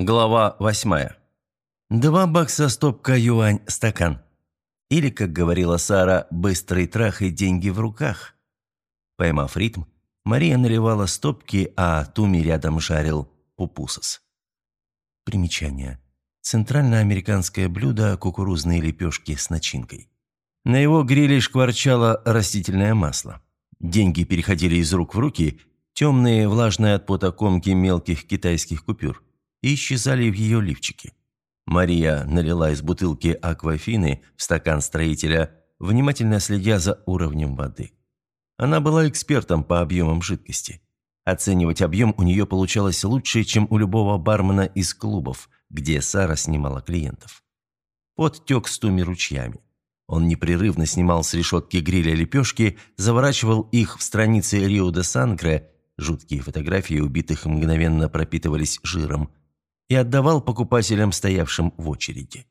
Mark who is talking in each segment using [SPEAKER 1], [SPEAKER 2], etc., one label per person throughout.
[SPEAKER 1] Глава восьмая. Два бакса стопка юань стакан. Или, как говорила Сара, быстрый трах и деньги в руках. Поймав ритм, Мария наливала стопки, а Туми рядом жарил пупусос. Примечание. Центральноамериканское блюдо – кукурузные лепешки с начинкой. На его гриле шкварчало растительное масло. Деньги переходили из рук в руки, темные, влажные от пота комки мелких китайских купюр, и исчезали в ее лифчике. Мария налила из бутылки аквафины в стакан строителя, внимательно следя за уровнем воды. Она была экспертом по объемам жидкости. Оценивать объем у нее получалось лучше, чем у любого бармена из клубов, где Сара снимала клиентов. Пот тек с туми ручьями. Он непрерывно снимал с решетки гриля лепешки, заворачивал их в страницы Рио де Сангре, жуткие фотографии убитых мгновенно пропитывались жиром, и отдавал покупателям, стоявшим в очереди.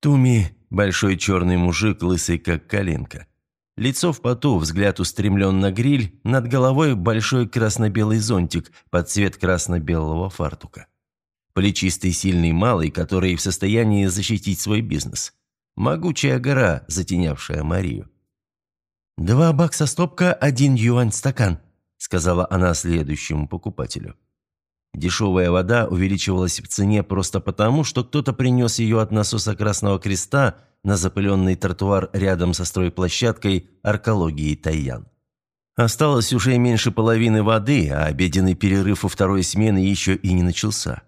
[SPEAKER 1] Туми – большой черный мужик, лысый как коленка. Лицо в поту, взгляд устремлен на гриль, над головой большой красно-белый зонтик под цвет красно-белого фартука. Плечистый сильный малый, который в состоянии защитить свой бизнес. Могучая гора, затенявшая Марию. «Два бакса стопка, один юань стакан», – сказала она следующему покупателю. Дешевая вода увеличивалась в цене просто потому, что кто-то принес ее от насоса Красного Креста на запыленный тротуар рядом со стройплощадкой аркологии Тайян. Осталось уже меньше половины воды, а обеденный перерыв у второй смены еще и не начался.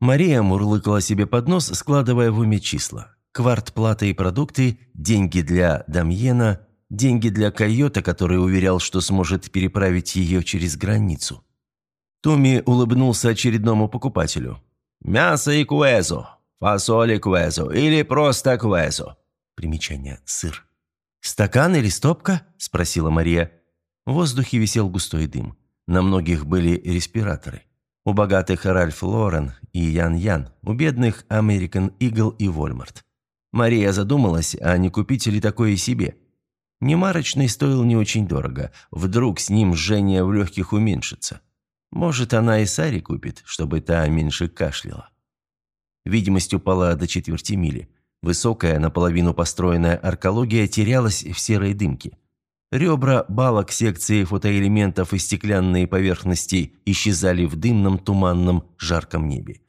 [SPEAKER 1] Мария мурлыкала себе под нос, складывая в уме числа. Квартплата и продукты, деньги для Дамьена, деньги для койота, который уверял, что сможет переправить ее через границу. Томми улыбнулся очередному покупателю. «Мясо и куэзо, фасоль и куэзо или просто куэзо». Примечание. Сыр. «Стакан или стопка?» – спросила Мария. В воздухе висел густой дым. На многих были респираторы. У богатых Ральф Лорен и Ян Ян, у бедных American Eagle и Walmart. Мария задумалась, а не купить ли такое себе. Немарочный стоил не очень дорого. Вдруг с ним жжение в легких уменьшится. Может, она и Саре купит, чтобы та меньше кашляла. Видимость упала до четверти мили. Высокая, наполовину построенная аркология терялась в серой дымке. Ребра балок секции фотоэлементов и стеклянные поверхности исчезали в дымном, туманном, жарком небе.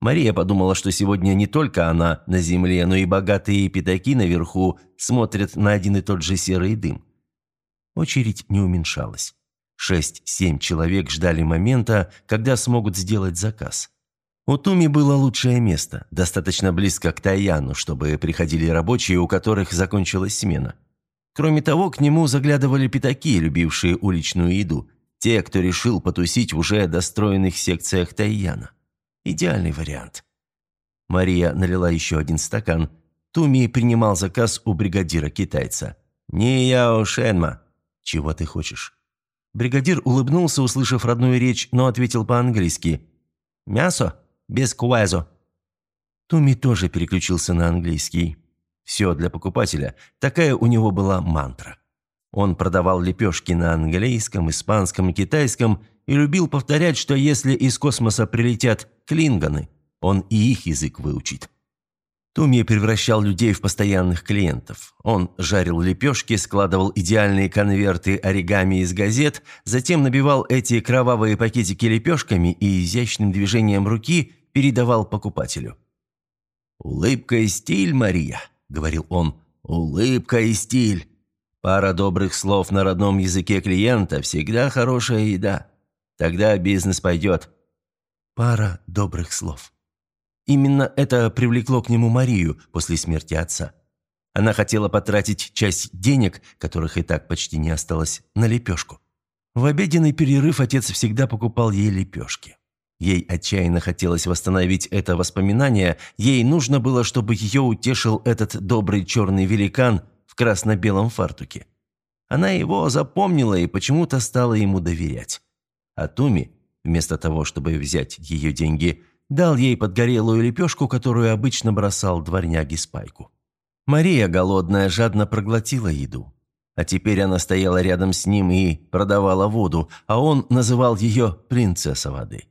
[SPEAKER 1] Мария подумала, что сегодня не только она на земле, но и богатые пятаки наверху смотрят на один и тот же серый дым. Очередь не уменьшалась. Шесть-семь человек ждали момента, когда смогут сделать заказ. У Туми было лучшее место, достаточно близко к Таяну, чтобы приходили рабочие, у которых закончилась смена. Кроме того, к нему заглядывали пятаки, любившие уличную еду, те, кто решил потусить в уже достроенных секциях Тайяна. Идеальный вариант. Мария налила еще один стакан. Туми принимал заказ у бригадира-китайца. «Не яо шенма». «Чего ты хочешь?» Бригадир улыбнулся, услышав родную речь, но ответил по-английски. «Мясо? Без куэзо». Туми тоже переключился на английский. Все для покупателя. Такая у него была мантра. Он продавал лепешки на английском, испанском и китайском и любил повторять, что если из космоса прилетят клинганы, он и их язык выучит. Туми превращал людей в постоянных клиентов. Он жарил лепешки, складывал идеальные конверты оригами из газет, затем набивал эти кровавые пакетики лепешками и изящным движением руки передавал покупателю. «Улыбка и стиль, Мария», — говорил он, — «улыбка и стиль. Пара добрых слов на родном языке клиента – всегда хорошая еда. Тогда бизнес пойдет». Пара добрых слов. Именно это привлекло к нему Марию после смерти отца. Она хотела потратить часть денег, которых и так почти не осталось, на лепешку. В обеденный перерыв отец всегда покупал ей лепешки. Ей отчаянно хотелось восстановить это воспоминание, ей нужно было, чтобы ее утешил этот добрый черный великан в красно-белом фартуке. Она его запомнила и почему-то стала ему доверять. А Туми, вместо того, чтобы взять ее деньги, Дал ей подгорелую лепешку, которую обычно бросал дворняги Спайку. Мария, голодная, жадно проглотила еду. А теперь она стояла рядом с ним и продавала воду, а он называл ее «принцесса воды».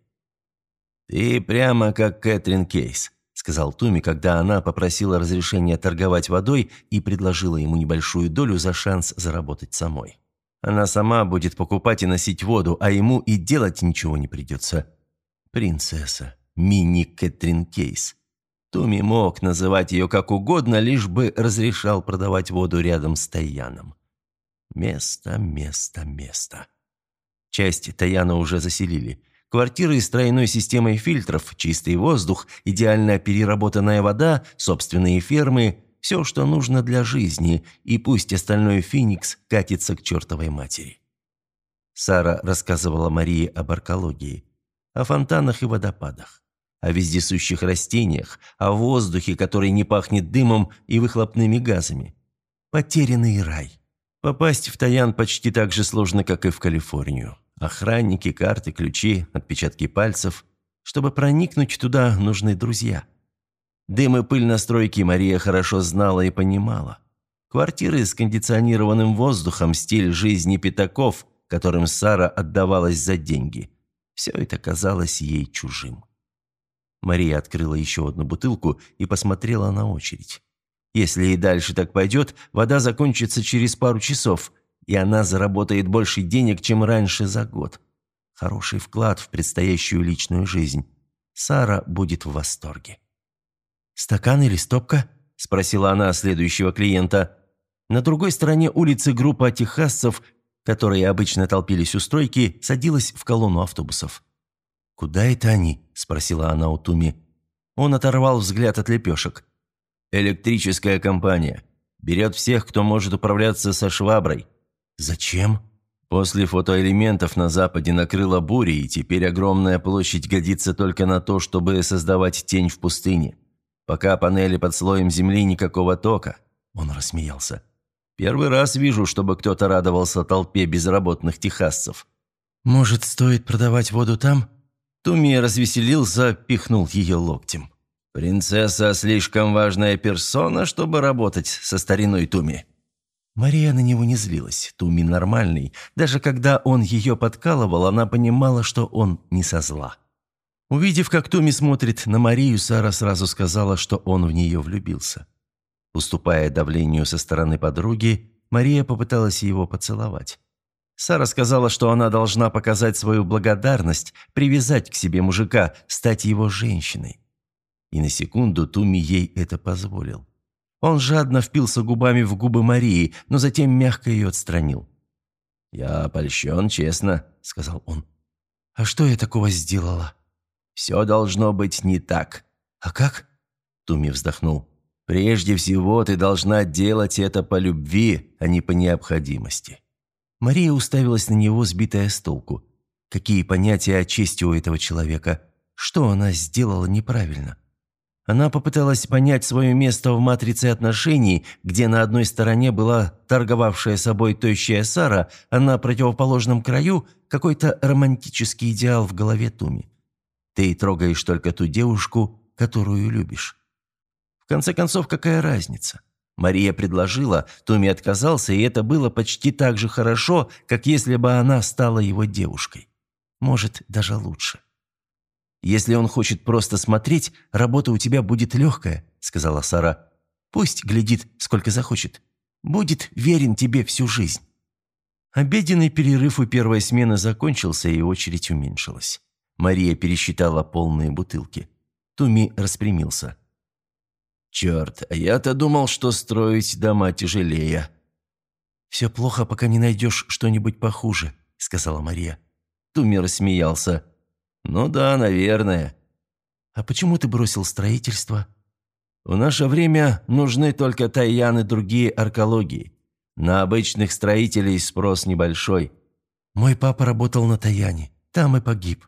[SPEAKER 1] «Ты прямо как Кэтрин Кейс», – сказал Туми, когда она попросила разрешения торговать водой и предложила ему небольшую долю за шанс заработать самой. Она сама будет покупать и носить воду, а ему и делать ничего не придется. Принцесса. Мини Кэтрин Кейс. Туми мог называть ее как угодно, лишь бы разрешал продавать воду рядом с Таяном. Место, место, место. Часть Таяна уже заселили. Квартиры с тройной системой фильтров, чистый воздух, идеально переработанная вода, собственные фермы – все, что нужно для жизни, и пусть остальной Феникс катится к чертовой матери. Сара рассказывала Марии об аркологии, о фонтанах и водопадах, о вездесущих растениях, о воздухе, который не пахнет дымом и выхлопными газами. Потерянный рай. Попасть в Таян почти так же сложно, как и в Калифорнию. Охранники, карты, ключи, отпечатки пальцев. Чтобы проникнуть туда, нужны друзья. Дым и пыль на стройке Мария хорошо знала и понимала. Квартиры с кондиционированным воздухом, стиль жизни пятаков, которым Сара отдавалась за деньги. Все это казалось ей чужим. Мария открыла еще одну бутылку и посмотрела на очередь. Если и дальше так пойдет, вода закончится через пару часов, и она заработает больше денег, чем раньше за год. Хороший вклад в предстоящую личную жизнь. Сара будет в восторге. «Стакан или стопка?» – спросила она следующего клиента. На другой стороне улицы группа техасцев, которые обычно толпились у стройки, садилась в колонну автобусов. «Куда это они?» – спросила она у Туми. Он оторвал взгляд от лепешек. «Электрическая компания. Берет всех, кто может управляться со шваброй». «Зачем?» После фотоэлементов на Западе накрыла буря, и теперь огромная площадь годится только на то, чтобы создавать тень в пустыне. Пока панели под слоем земли никакого тока. Он рассмеялся. Первый раз вижу, чтобы кто-то радовался толпе безработных техасцев. «Может, стоит продавать воду там?» Туми развеселился, пихнул ее локтем. «Принцесса слишком важная персона, чтобы работать со стариной Туми». Мария на него не злилась. Туми нормальный. Даже когда он ее подкалывал, она понимала, что он не со зла. Увидев, как Туми смотрит на Марию, Сара сразу сказала, что он в нее влюбился. Уступая давлению со стороны подруги, Мария попыталась его поцеловать. Сара сказала, что она должна показать свою благодарность, привязать к себе мужика, стать его женщиной. И на секунду Туми ей это позволил. Он жадно впился губами в губы Марии, но затем мягко ее отстранил. «Я польщен, честно», — сказал он. «А что я такого сделала?» «Все должно быть не так». «А как?» — Туми вздохнул. «Прежде всего, ты должна делать это по любви, а не по необходимости». Мария уставилась на него, сбитая с толку. Какие понятия о чести у этого человека? Что она сделала неправильно? Она попыталась понять свое место в матрице отношений, где на одной стороне была торговавшая собой тощая Сара, а на противоположном краю какой-то романтический идеал в голове Туми. Ты трогаешь только ту девушку, которую любишь. В конце концов, какая разница? Мария предложила, Туми отказался, и это было почти так же хорошо, как если бы она стала его девушкой. Может, даже лучше. «Если он хочет просто смотреть, работа у тебя будет легкая», — сказала Сара. «Пусть глядит, сколько захочет. Будет верен тебе всю жизнь». Обеденный перерыв у первой смены закончился, и очередь уменьшилась. Мария пересчитала полные бутылки. Туми распрямился. «Черт, а я-то думал, что строить дома тяжелее». «Все плохо, пока не найдешь что-нибудь похуже», — сказала Мария. Туми рассмеялся. «Ну да, наверное». «А почему ты бросил строительство?» «В наше время нужны только тайяны другие аркологии. На обычных строителей спрос небольшой». «Мой папа работал на Таяне. Там и погиб».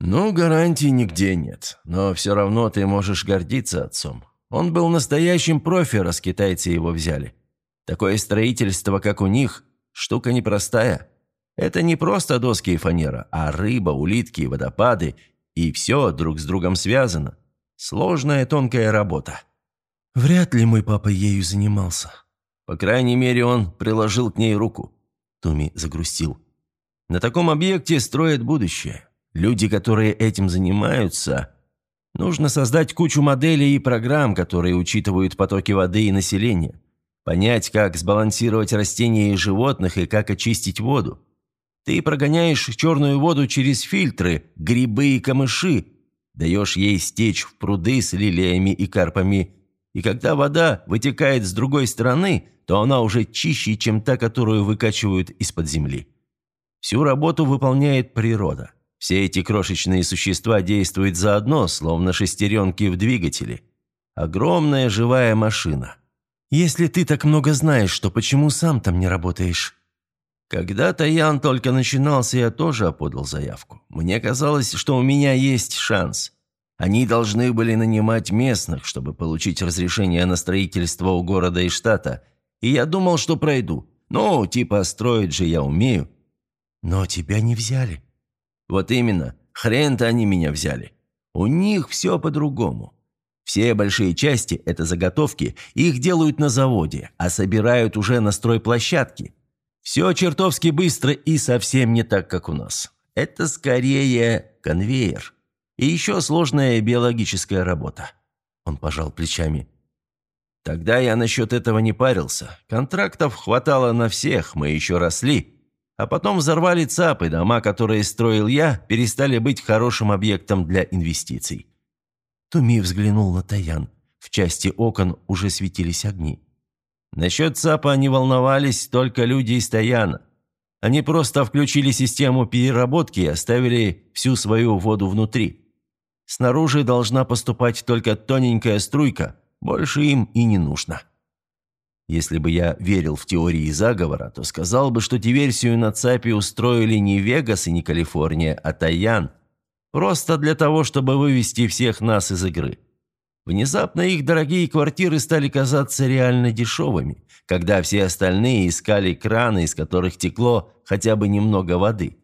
[SPEAKER 1] «Ну, гарантий нигде нет. Но все равно ты можешь гордиться отцом. Он был настоящим профи, раз китайцы его взяли. Такое строительство, как у них, штука непростая». Это не просто доски и фанера, а рыба, улитки, водопады, и все друг с другом связано. Сложная тонкая работа. Вряд ли мой папа ею занимался. По крайней мере, он приложил к ней руку. Туми загрустил. На таком объекте строят будущее. Люди, которые этим занимаются, нужно создать кучу моделей и программ, которые учитывают потоки воды и населения. Понять, как сбалансировать растения и животных и как очистить воду. Ты прогоняешь черную воду через фильтры, грибы и камыши, даешь ей стечь в пруды с лилиями и карпами, и когда вода вытекает с другой стороны, то она уже чище, чем та, которую выкачивают из-под земли. Всю работу выполняет природа. Все эти крошечные существа действуют заодно, словно шестеренки в двигателе. Огромная живая машина. Если ты так много знаешь, то почему сам там не работаешь? Когда-то Ян только начинался, я тоже подал заявку. Мне казалось, что у меня есть шанс. Они должны были нанимать местных, чтобы получить разрешение на строительство у города и штата. И я думал, что пройду. Ну, типа, строить же я умею. Но тебя не взяли. Вот именно. Хрен-то они меня взяли. У них все по-другому. Все большие части – это заготовки, их делают на заводе, а собирают уже на стройплощадке. Все чертовски быстро и совсем не так, как у нас. Это скорее конвейер. И еще сложная биологическая работа. Он пожал плечами. Тогда я насчет этого не парился. Контрактов хватало на всех, мы еще росли. А потом взорвали ЦАПы, дома, которые строил я, перестали быть хорошим объектом для инвестиций. Туми взглянул на Таян. В части окон уже светились огни. Насчет ЦАПа они волновались только люди из Таяна. Они просто включили систему переработки и оставили всю свою воду внутри. Снаружи должна поступать только тоненькая струйка, больше им и не нужно. Если бы я верил в теории заговора, то сказал бы, что диверсию на ЦАПе устроили не Вегас и не Калифорния, а Таян. Просто для того, чтобы вывести всех нас из игры. Внезапно их дорогие квартиры стали казаться реально дешевыми, когда все остальные искали краны, из которых текло хотя бы немного воды.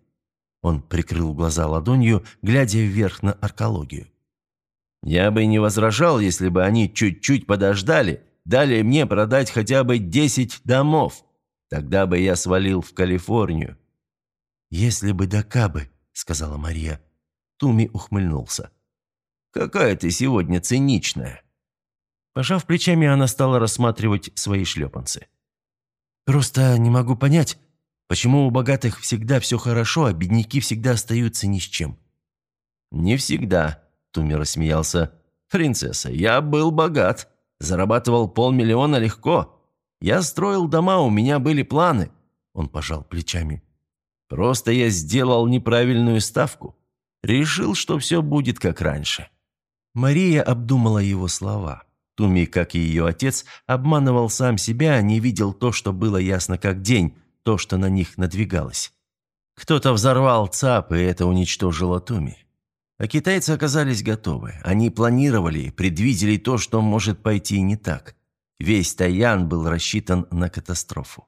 [SPEAKER 1] Он прикрыл глаза ладонью, глядя вверх на аркологию. «Я бы не возражал, если бы они чуть-чуть подождали, дали мне продать хотя бы десять домов. Тогда бы я свалил в Калифорнию». «Если бы до Кабы», — сказала Мария. Туми ухмыльнулся. «Какая ты сегодня циничная!» Пожав плечами, она стала рассматривать свои шлепанцы. «Просто не могу понять, почему у богатых всегда все хорошо, а бедняки всегда остаются ни с чем?» «Не всегда», — Туми рассмеялся. «Принцесса, я был богат. Зарабатывал полмиллиона легко. Я строил дома, у меня были планы». Он пожал плечами. «Просто я сделал неправильную ставку. Решил, что все будет как раньше». Мария обдумала его слова. Туми, как и ее отец, обманывал сам себя, не видел то, что было ясно как день, то, что на них надвигалось. Кто-то взорвал ЦАП, и это уничтожило Туми. А китайцы оказались готовы. Они планировали, предвидели то, что может пойти не так. Весь Тайян был рассчитан на катастрофу.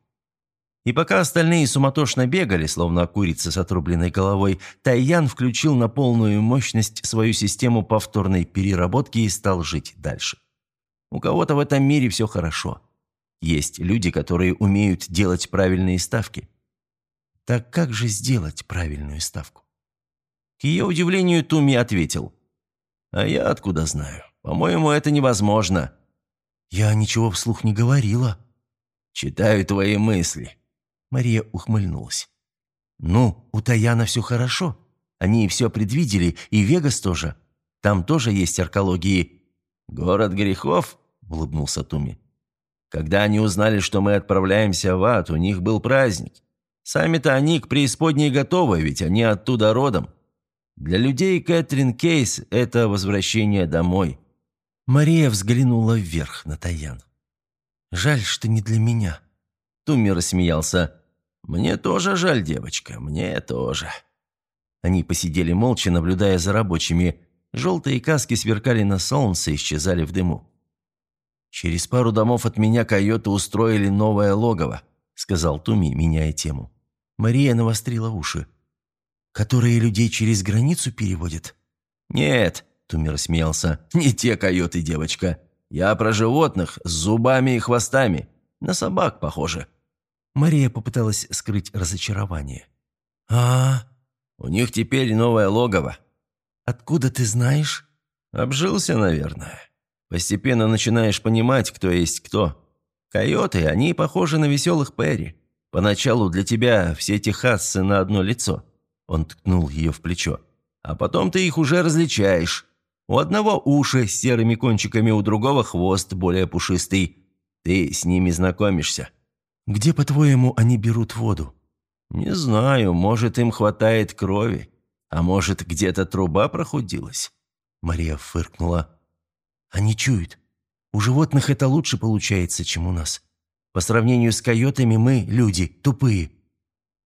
[SPEAKER 1] И пока остальные суматошно бегали, словно курица с отрубленной головой, Тайян включил на полную мощность свою систему повторной переработки и стал жить дальше. У кого-то в этом мире все хорошо. Есть люди, которые умеют делать правильные ставки. Так как же сделать правильную ставку? К ее удивлению Туми ответил. «А я откуда знаю? По-моему, это невозможно». «Я ничего вслух не говорила». «Читаю твои мысли», Мария ухмыльнулась. «Ну, у Таяна все хорошо. Они все предвидели, и Вегас тоже. Там тоже есть аркологии». «Город грехов?» – улыбнулся Туми. «Когда они узнали, что мы отправляемся в ад, у них был праздник. Сами-то они к преисподней готовы, ведь они оттуда родом. Для людей Кэтрин Кейс – это возвращение домой». Мария взглянула вверх на Таян. «Жаль, что не для меня». Туми рассмеялся. «Мне тоже жаль, девочка, мне тоже». Они посидели молча, наблюдая за рабочими. Желтые каски сверкали на солнце и исчезали в дыму. «Через пару домов от меня койоты устроили новое логово», — сказал Туми, меняя тему. Мария навострила уши. «Которые людей через границу переводят?» «Нет», — Туми рассмеялся, — «не те койоты, девочка. Я про животных с зубами и хвостами. На собак похоже». Мария попыталась скрыть разочарование. а, -а, У них теперь новое логово».
[SPEAKER 2] «Откуда ты знаешь?»
[SPEAKER 1] «Обжился, наверное. Постепенно начинаешь понимать, кто есть кто. Койоты, они похожи на веселых Перри. Поначалу для тебя все техасцы на одно лицо». Он ткнул ее в плечо. «А потом ты их уже различаешь. У одного уши с серыми кончиками, у другого хвост более пушистый. Ты с ними знакомишься».
[SPEAKER 2] «Где, по-твоему, они берут воду?»
[SPEAKER 1] «Не знаю, может, им хватает крови. А может, где-то труба прохудилась?»
[SPEAKER 2] Мария фыркнула. «Они чуют. У животных это лучше получается, чем у нас. По сравнению с койотами мы, люди, тупые».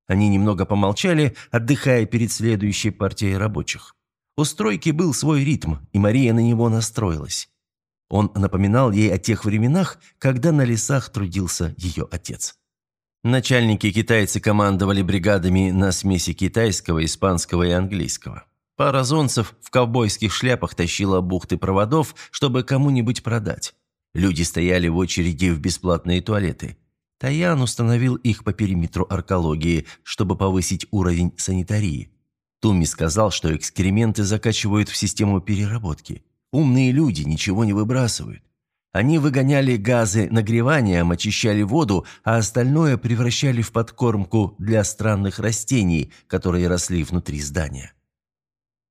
[SPEAKER 2] Они немного помолчали, отдыхая перед следующей партией рабочих. У стройки был свой ритм, и Мария на него настроилась. Он напоминал ей о тех временах, когда на лесах трудился ее отец. Начальники-китайцы командовали бригадами на смеси китайского, испанского и английского. Пара зонцев в ковбойских шляпах тащила бухты проводов, чтобы кому-нибудь продать. Люди стояли в очереди в бесплатные туалеты. Таян установил их по периметру аркологии, чтобы повысить уровень санитарии. Туми сказал, что экскременты закачивают в систему переработки. Умные люди ничего не выбрасывают. Они выгоняли газы нагреванием, очищали воду, а остальное превращали в подкормку для странных растений, которые росли внутри здания.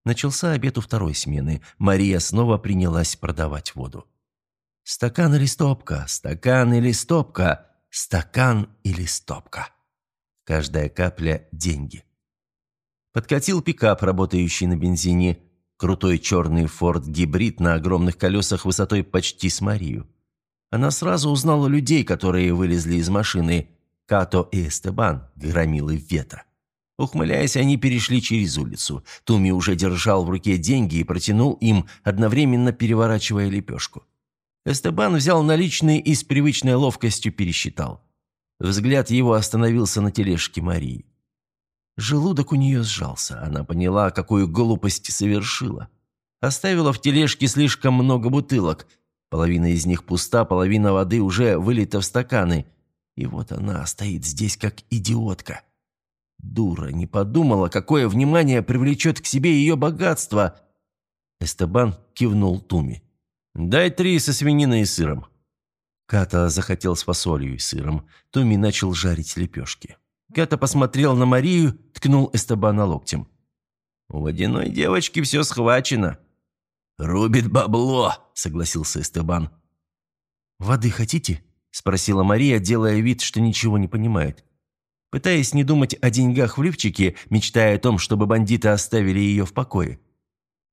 [SPEAKER 2] Начался обед у второй смены. Мария снова принялась продавать воду. «Стакан или стопка? Стакан или стопка? Стакан или стопка?» Каждая капля – деньги. Подкатил пикап, работающий на бензине. Крутой черный форд-гибрид на огромных колесах высотой почти с Марию. Она сразу узнала людей, которые вылезли из машины. Като и Эстебан, громилы ветра. Ухмыляясь, они перешли через улицу. Туми уже держал в руке деньги и протянул им, одновременно переворачивая лепешку. Эстебан взял наличные и с привычной ловкостью пересчитал. Взгляд его остановился на тележке Марии. Желудок у нее сжался. Она поняла, какую глупость совершила. Оставила в тележке слишком много бутылок. Половина из них пуста, половина воды уже вылита в стаканы. И вот она стоит здесь, как идиотка. Дура, не подумала, какое внимание привлечет к себе ее богатство. Эстебан кивнул Туми. «Дай три со свининой и сыром». Ката захотел с фасолью и сыром. Туми начал жарить лепешки. Ката посмотрел на Марию, ткнул Эстебана локтем. «У водяной девочки все схвачено». «Рубит бабло», — согласился Эстебан. «Воды хотите?» — спросила Мария, делая вид, что ничего не понимает. Пытаясь не думать о деньгах в лифчике, мечтая о том, чтобы бандиты оставили ее в покое.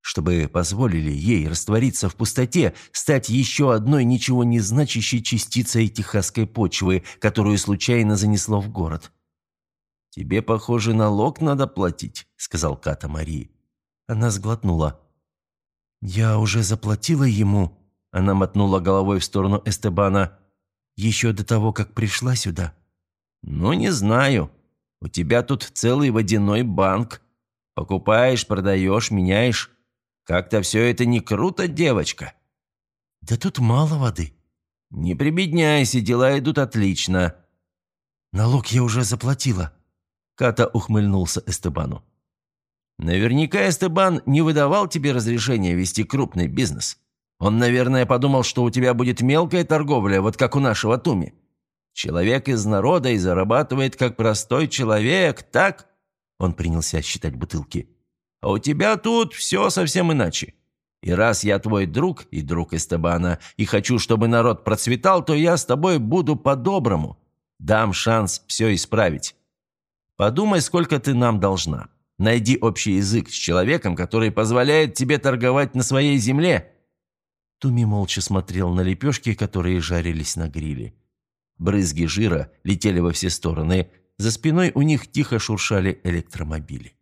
[SPEAKER 2] Чтобы позволили ей раствориться в пустоте, стать еще одной ничего не значащей частицей техасской почвы, которую случайно занесло в город. «Тебе, похоже, налог надо платить», — сказал Ката Марии. Она сглотнула. «Я уже заплатила ему», — она мотнула головой в сторону Эстебана, «еще до того, как пришла сюда». «Ну, не знаю. У тебя тут целый водяной банк. Покупаешь, продаешь, меняешь. Как-то все это не круто, девочка». «Да тут мало воды».
[SPEAKER 1] «Не прибедняйся, дела идут отлично».
[SPEAKER 2] «Налог я уже заплатила»,
[SPEAKER 1] Ката ухмыльнулся Эстебану. «Наверняка Эстебан не выдавал тебе разрешения вести крупный бизнес. Он, наверное, подумал, что у тебя будет мелкая торговля, вот как у нашего Туми. Человек из народа и зарабатывает как простой человек, так?» Он принялся считать бутылки. «А у тебя тут все совсем иначе. И раз я твой друг и друг Эстебана, и хочу, чтобы народ процветал, то я с тобой буду по-доброму. Дам шанс все исправить. Подумай, сколько ты нам должна. Найди общий язык с человеком, который позволяет тебе торговать на своей земле». Туми молча смотрел на лепешки, которые жарились на гриле. Брызги жира летели во все стороны. За спиной у них тихо шуршали электромобили.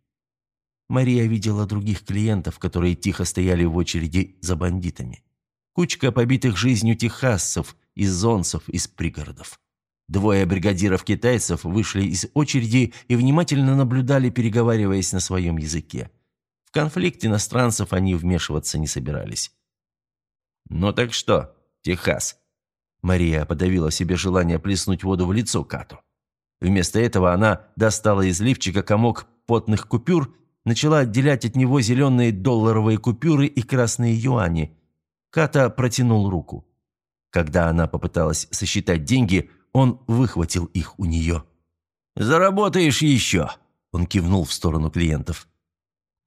[SPEAKER 1] Мария видела других клиентов, которые тихо стояли в очереди за бандитами. Кучка побитых жизнью техассов, из зонцев, из пригородов. Двое бригадиров-китайцев вышли из очереди и внимательно наблюдали, переговариваясь на своем языке. В конфликт иностранцев они вмешиваться не собирались. «Ну так что, Техас?» Мария подавила себе желание плеснуть воду в лицо Кату. Вместо этого она достала из лифчика комок потных купюр начала отделять от него зеленые долларовые купюры и красные юани. Ката протянул руку. Когда она попыталась сосчитать деньги, он выхватил их у нее. «Заработаешь еще!» Он кивнул в сторону клиентов.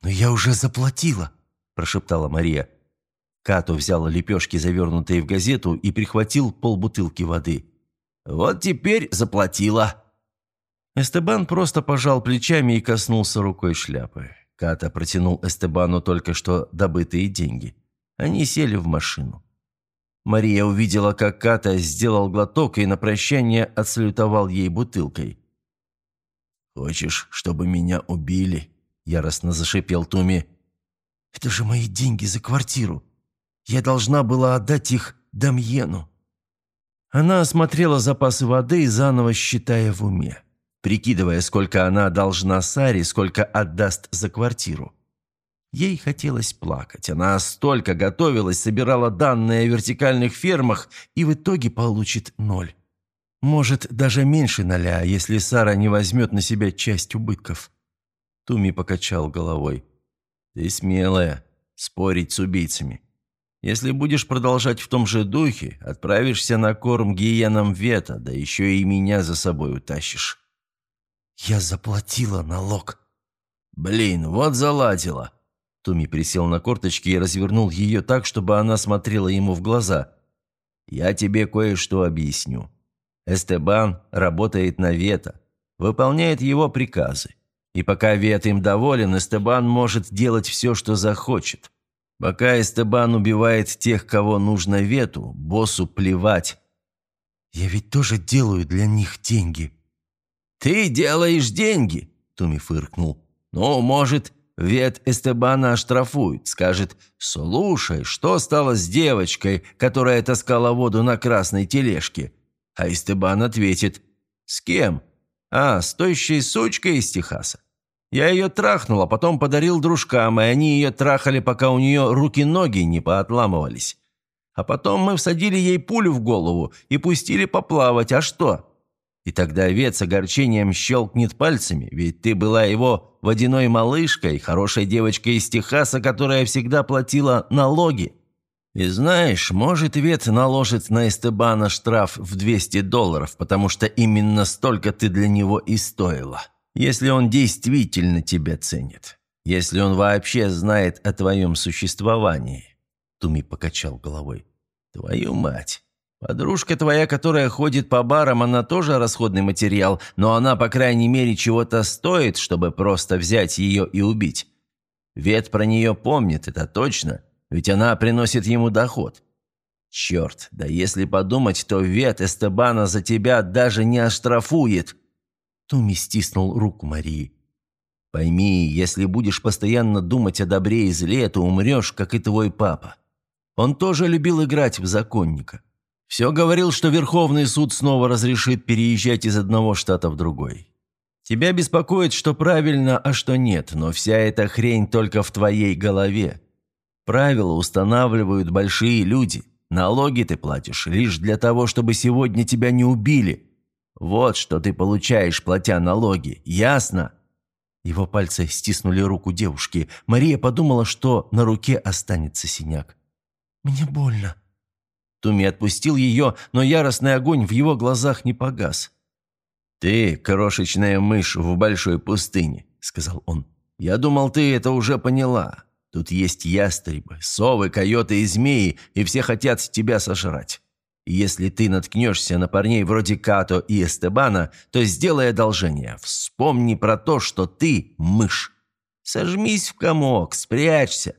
[SPEAKER 2] «Но я уже заплатила», – прошептала Мария.
[SPEAKER 1] Като взял лепешки, завернутые в газету, и прихватил полбутылки воды. «Вот теперь заплатила!» Эстебан просто пожал плечами и коснулся рукой шляпы. Ката протянул Эстебану только что добытые деньги. Они сели в машину. Мария увидела, как Ката сделал глоток и на прощание отсалютовал ей бутылкой. «Хочешь, чтобы меня убили?» – яростно зашипел Туми.
[SPEAKER 2] «Это же мои деньги за квартиру. Я должна была отдать их Дамьену».
[SPEAKER 1] Она осмотрела запасы воды, заново считая в уме прикидывая, сколько она должна Саре, сколько отдаст за квартиру. Ей хотелось плакать. Она столько готовилась, собирала данные о вертикальных фермах и в итоге получит ноль. Может, даже меньше ноля, если Сара не возьмет на себя часть убытков. Туми покачал головой. «Ты смелая. Спорить с убийцами. Если будешь продолжать в том же духе, отправишься на корм гиенам Вета, да еще и меня за собой утащишь».
[SPEAKER 2] «Я заплатила налог».
[SPEAKER 1] «Блин, вот заладила». Туми присел на корточки и развернул ее так, чтобы она смотрела ему в глаза. «Я тебе кое-что объясню. Эстебан работает на Вета, выполняет его приказы. И пока Вет им доволен, Эстебан может делать все, что захочет. Пока Эстебан убивает тех, кого нужно Вету, боссу плевать».
[SPEAKER 2] «Я ведь тоже делаю для них деньги»,
[SPEAKER 1] «Ты делаешь деньги!» – Туми фыркнул. «Ну, может, Вет Эстебана оштрафует, скажет, «Слушай, что стало с девочкой, которая таскала воду на красной тележке?» А Эстебан ответит, «С кем?» «А, с тощей сучкой из Техаса. Я ее трахнул, а потом подарил дружкам, и они ее трахали, пока у нее руки-ноги не поотламывались. А потом мы всадили ей пулю в голову и пустили поплавать, а что?» И тогда с огорчением щелкнет пальцами, ведь ты была его водяной малышкой, хорошей девочкой из Техаса, которая всегда платила налоги. И знаешь, может, Вет наложит на Эстебана штраф в 200 долларов, потому что именно столько ты для него и стоила. Если он действительно тебя ценит. Если он вообще знает о твоем существовании. Туми покачал головой. Твою мать. Подружка твоя, которая ходит по барам, она тоже расходный материал, но она, по крайней мере, чего-то стоит, чтобы просто взять ее и убить. Вет про нее помнит, это точно, ведь она приносит ему доход. Черт, да если подумать, то Вет Эстебана за тебя даже не оштрафует. Туми стиснул руку Марии. Пойми, если будешь постоянно думать о добре и зле, то умрешь, как и твой папа. Он тоже любил играть в законника. Все говорил, что Верховный суд снова разрешит переезжать из одного штата в другой. Тебя беспокоит, что правильно, а что нет, но вся эта хрень только в твоей голове. Правила устанавливают большие люди. Налоги ты платишь лишь для того, чтобы сегодня тебя не убили. Вот что ты получаешь, платя налоги. Ясно?» Его пальцы стиснули руку девушки. Мария подумала, что на руке останется синяк.
[SPEAKER 2] «Мне больно»,
[SPEAKER 1] Туми отпустил ее, но яростный огонь в его глазах не погас. «Ты крошечная мышь в большой пустыне», — сказал он. «Я думал, ты это уже поняла. Тут есть ястребы, совы, койоты и змеи, и все хотят тебя сожрать. Если ты наткнешься на парней вроде Като и Эстебана, то сделай одолжение. Вспомни про то, что ты мышь. Сожмись в комок, спрячься.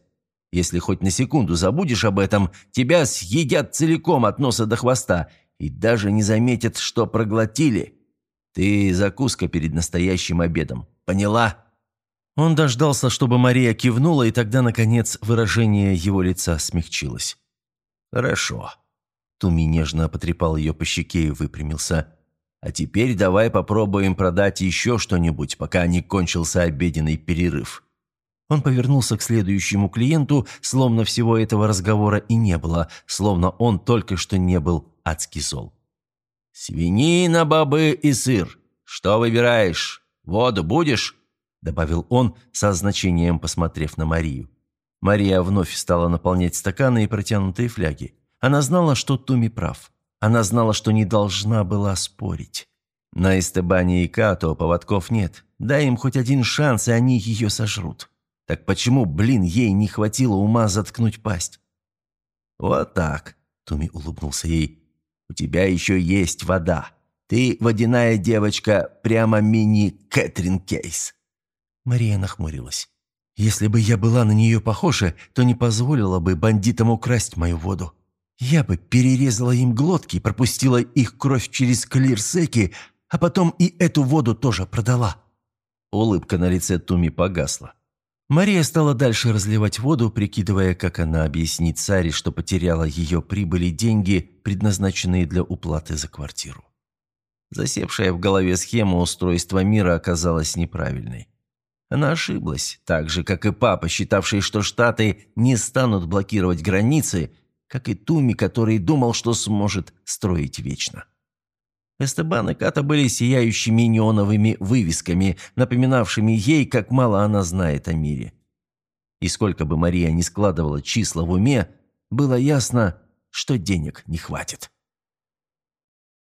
[SPEAKER 1] Если хоть на секунду забудешь об этом, тебя съедят целиком от носа до хвоста и даже не заметят, что проглотили. Ты закуска перед настоящим обедом. Поняла?» Он дождался, чтобы Мария кивнула, и тогда, наконец, выражение его лица смягчилось. «Хорошо». Туми нежно потрепал ее по щеке и выпрямился. «А теперь давай попробуем продать еще что-нибудь, пока не кончился обеденный перерыв». Он повернулся к следующему клиенту, словно всего этого разговора и не было, словно он только что не был адский зол. «Свинина, бобы и сыр. Что выбираешь? Воду будешь?» добавил он, со значением посмотрев на Марию. Мария вновь стала наполнять стаканы и протянутые фляги. Она знала, что Туми прав. Она знала, что не должна была спорить. На Эстебане и Като поводков нет. Дай им хоть один шанс, и они ее сожрут. Так почему, блин, ей не хватило ума заткнуть пасть? «Вот так», — Туми улыбнулся ей. «У тебя еще есть вода. Ты водяная девочка, прямо мини-Кэтрин Кейс».
[SPEAKER 2] Мария нахмурилась. «Если бы я была на нее похожа, то не позволила бы бандитам украсть мою воду. Я бы перерезала им глотки, пропустила их кровь через клирсеки, а потом и эту воду тоже продала».
[SPEAKER 1] Улыбка на лице Туми погасла.
[SPEAKER 2] Мария стала дальше разливать воду, прикидывая, как она объяснит Саре, что потеряла ее прибыли деньги, предназначенные для уплаты за квартиру.
[SPEAKER 1] Засевшая в голове схема устройства мира оказалась неправильной. Она ошиблась, так же, как и папа, считавший, что Штаты не станут блокировать границы, как и Туми, который думал, что сможет строить вечно. Эстебан и Ката были сияющими неоновыми вывесками, напоминавшими ей, как мало она знает о мире. И сколько бы Мария ни складывала числа в уме, было ясно, что денег не хватит.